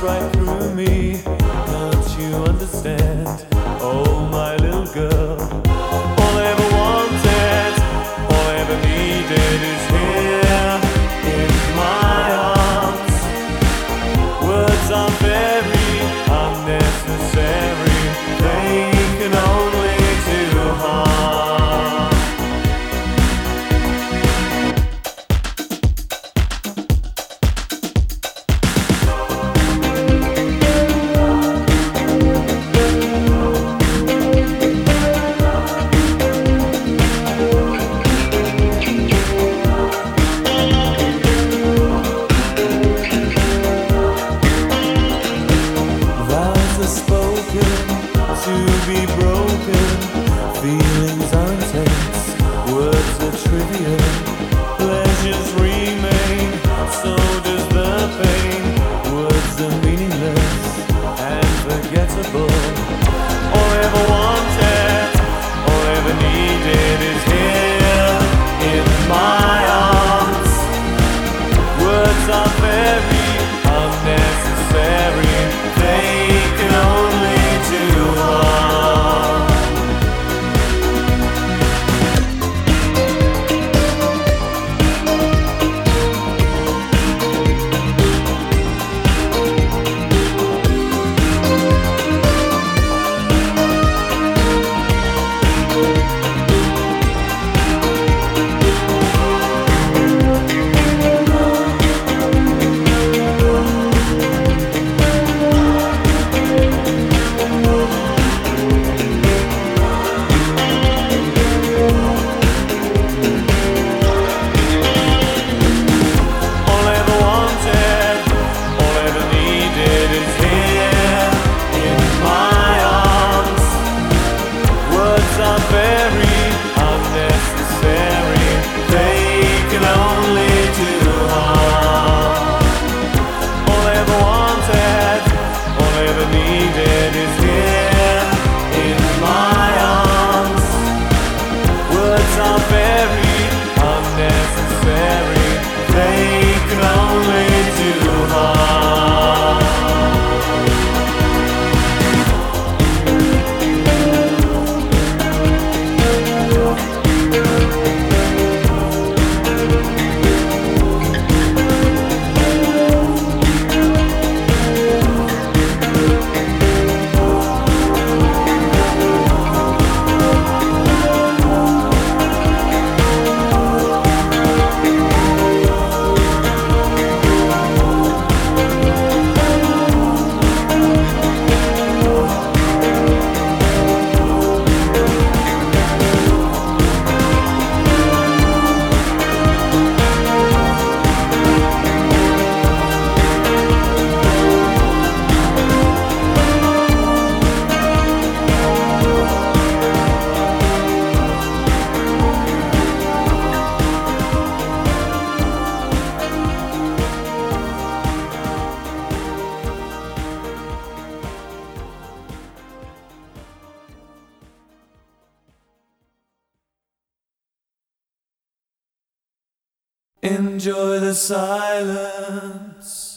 right Enjoy the silence.